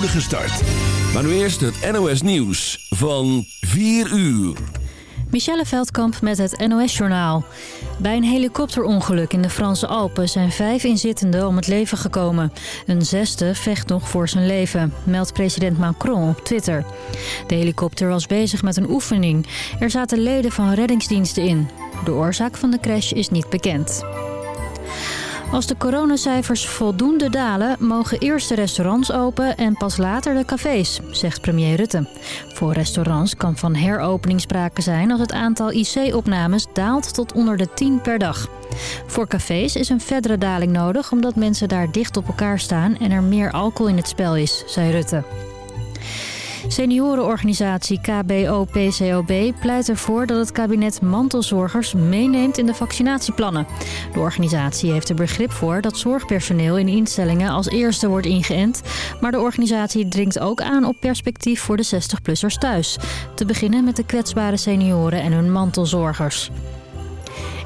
start. Maar nu eerst het NOS Nieuws van 4 uur. Michelle Veldkamp met het NOS-journaal. Bij een helikopterongeluk in de Franse Alpen zijn vijf inzittenden om het leven gekomen. Een zesde vecht nog voor zijn leven, meldt president Macron op Twitter. De helikopter was bezig met een oefening. Er zaten leden van reddingsdiensten in. De oorzaak van de crash is niet bekend. Als de coronacijfers voldoende dalen, mogen eerst de restaurants open en pas later de cafés, zegt premier Rutte. Voor restaurants kan van heropening sprake zijn als het aantal IC-opnames daalt tot onder de 10 per dag. Voor cafés is een verdere daling nodig omdat mensen daar dicht op elkaar staan en er meer alcohol in het spel is, zei Rutte. Seniorenorganisatie KBO-PCOB pleit ervoor dat het kabinet mantelzorgers meeneemt in de vaccinatieplannen. De organisatie heeft er begrip voor dat zorgpersoneel in instellingen als eerste wordt ingeënt. Maar de organisatie dringt ook aan op perspectief voor de 60-plussers thuis. Te beginnen met de kwetsbare senioren en hun mantelzorgers.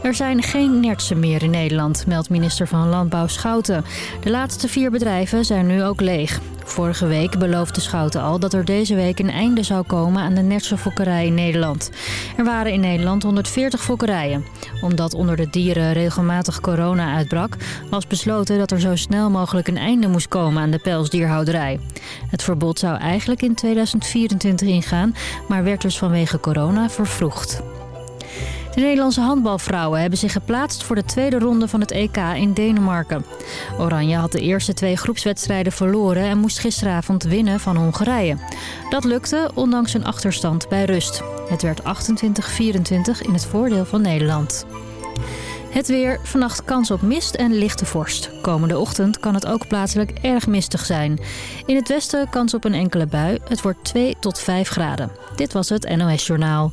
Er zijn geen nertsen meer in Nederland, meldt minister van Landbouw Schouten. De laatste vier bedrijven zijn nu ook leeg. Vorige week beloofde Schouten al dat er deze week een einde zou komen aan de nertse fokkerij in Nederland. Er waren in Nederland 140 fokkerijen. Omdat onder de dieren regelmatig corona uitbrak, was besloten dat er zo snel mogelijk een einde moest komen aan de pelsdierhouderij. Het verbod zou eigenlijk in 2024 ingaan, maar werd dus vanwege corona vervroegd. De Nederlandse handbalvrouwen hebben zich geplaatst voor de tweede ronde van het EK in Denemarken. Oranje had de eerste twee groepswedstrijden verloren en moest gisteravond winnen van Hongarije. Dat lukte ondanks een achterstand bij rust. Het werd 28-24 in het voordeel van Nederland. Het weer, vannacht kans op mist en lichte vorst. Komende ochtend kan het ook plaatselijk erg mistig zijn. In het westen kans op een enkele bui. Het wordt 2 tot 5 graden. Dit was het NOS Journaal.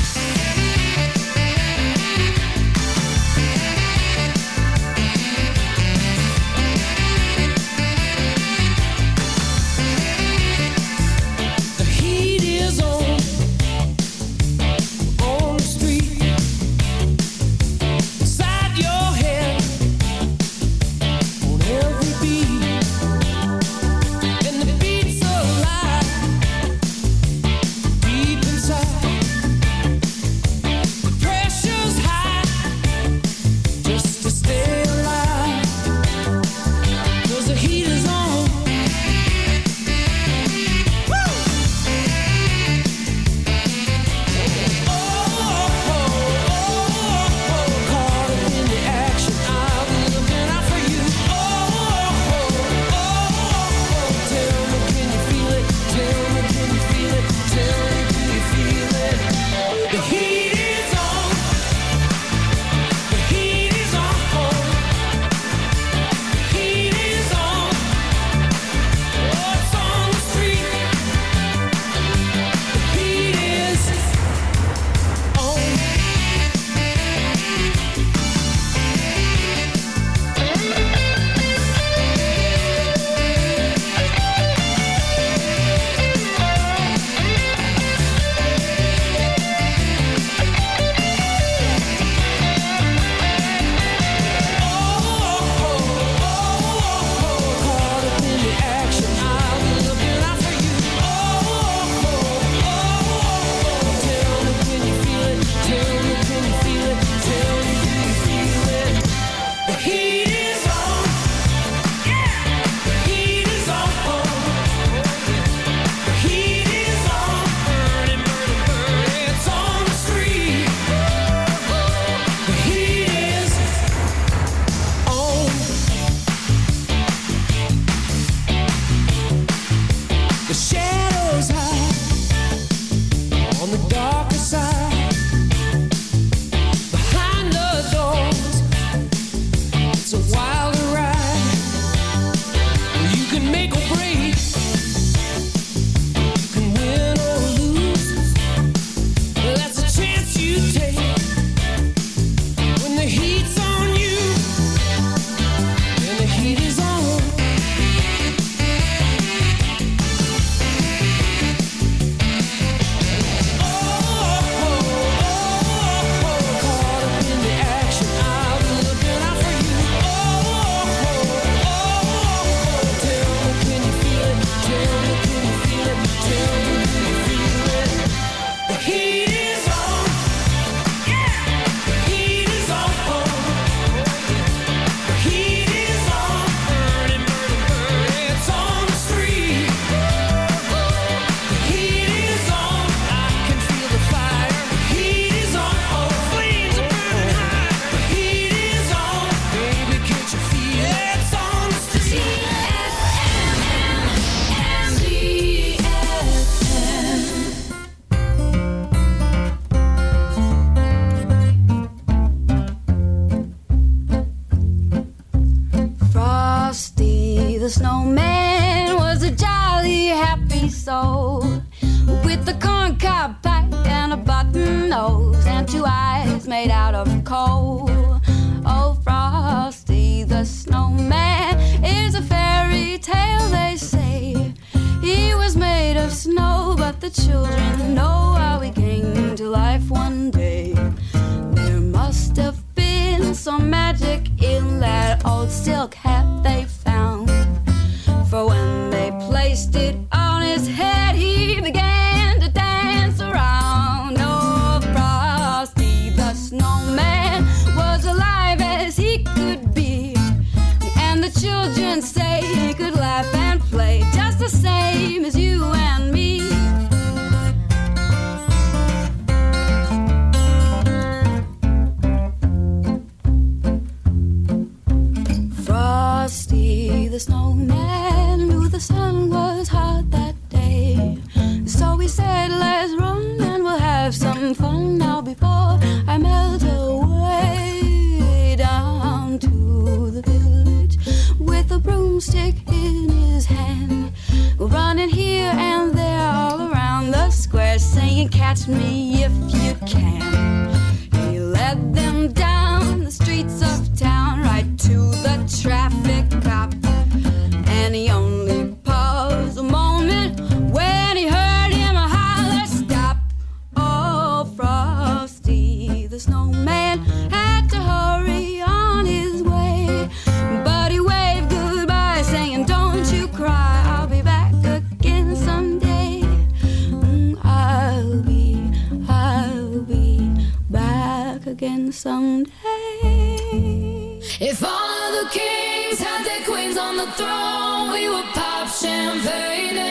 Throne, we would pop champagne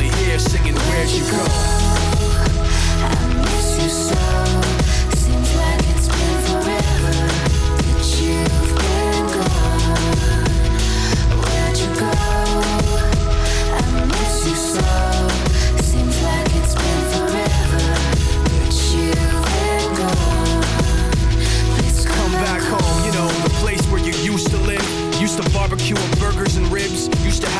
singing Where'd You Go? I miss you so.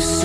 Miss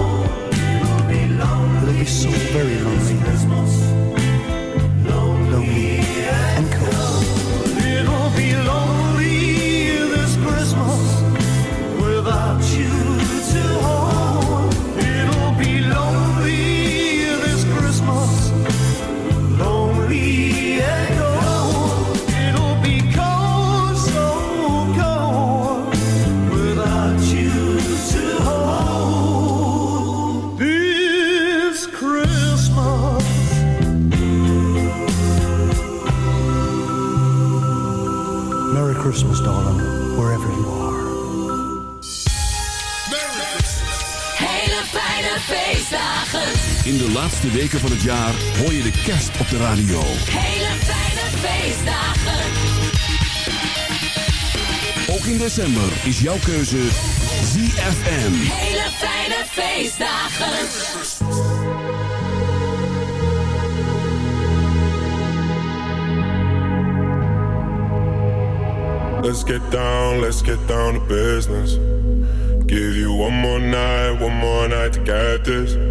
be so very lonely. Laatste weken van het jaar hoor je de kerst op de radio. Hele fijne feestdagen. Ook in december is jouw keuze ZFM. Hele fijne feestdagen. Let's get down, let's get down to business. Give you one more night, one more night to get this.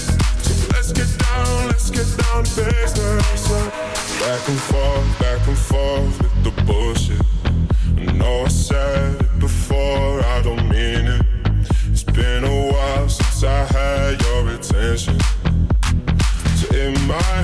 Let's get down, let's get down to business. Back and forth, back and forth with the bullshit. I know I said it before, I don't mean it. It's been a while since I had your attention. It might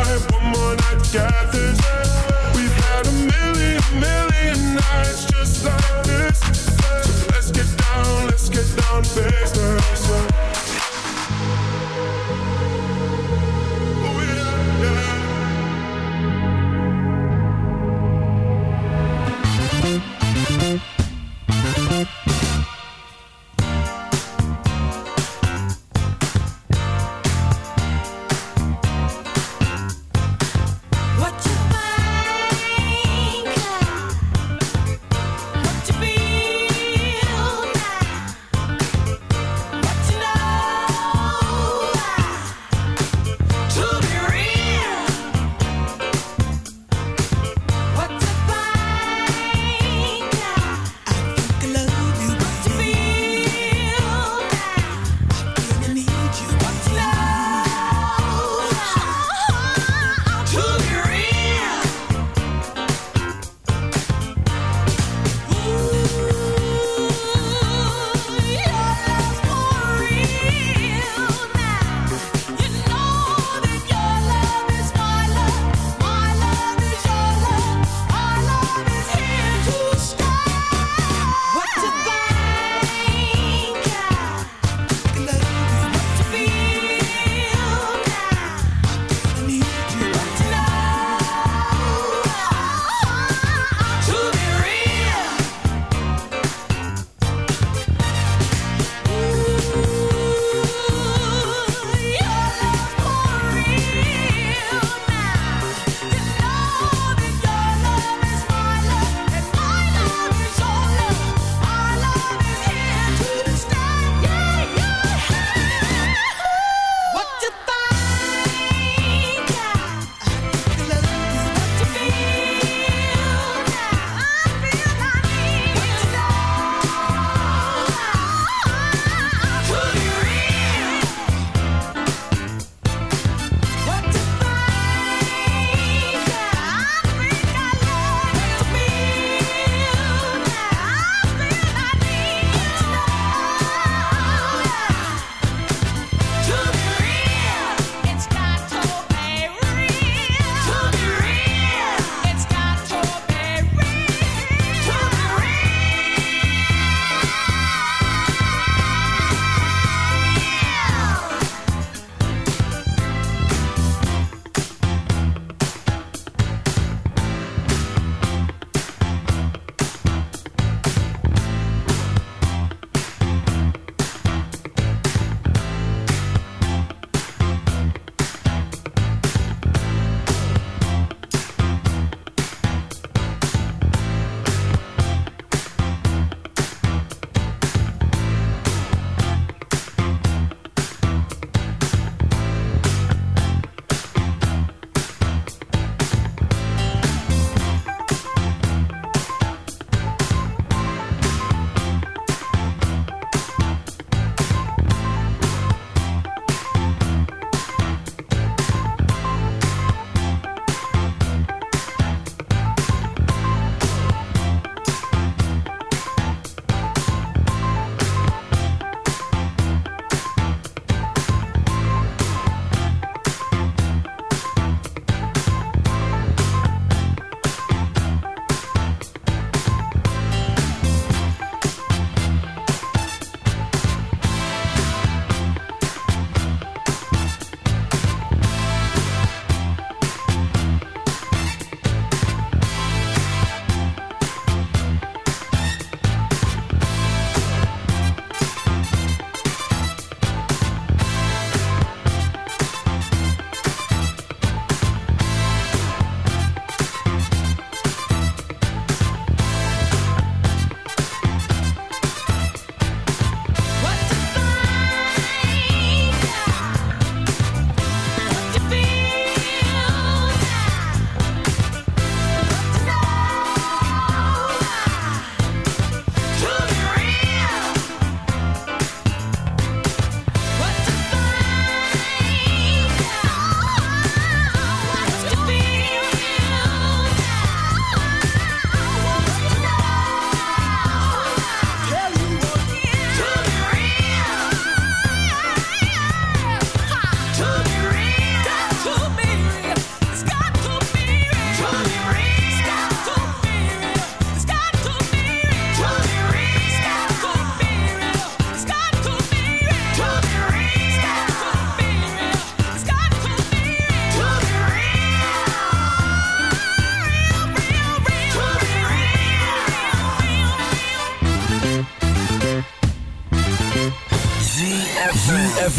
Give you one more night, one more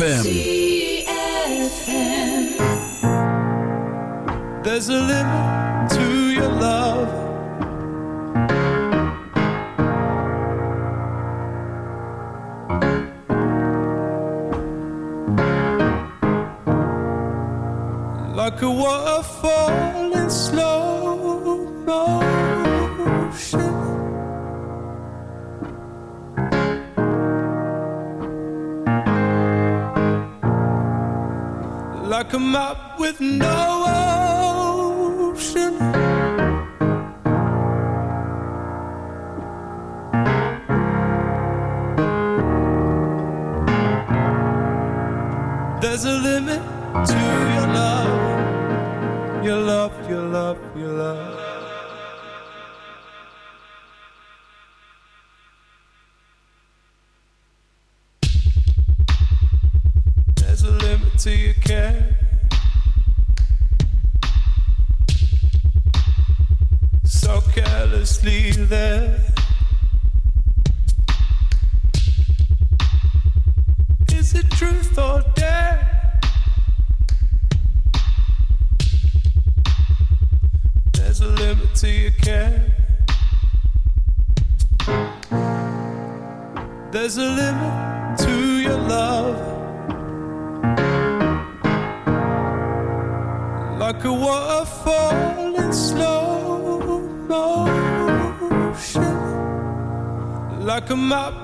ZFM. There's a limit to your love. Like a waterfall falling slow come up with no one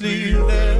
sleep there.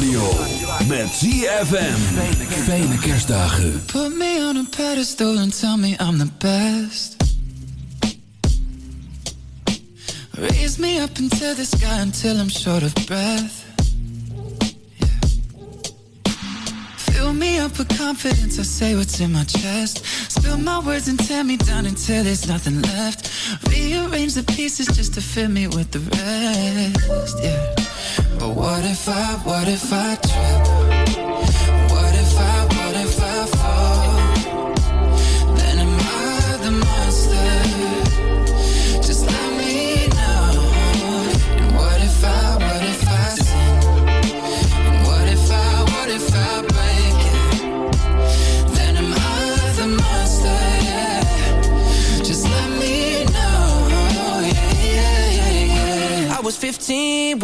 Radio. Met ZFM. Fijne kerstdagen. Put me on a pedestal and tell me I'm the best. Raise me up into the sky until I'm short of breath. Fill me up with confidence, I say what's in my chest. Spill my words and tear me down until there's nothing left. Rearrange the pieces just to fill me with the rest. Yeah. But what if I, what if I trip?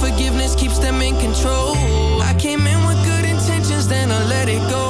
Cause unforgiveness keeps them in control. I came in with good intentions, then I let it go.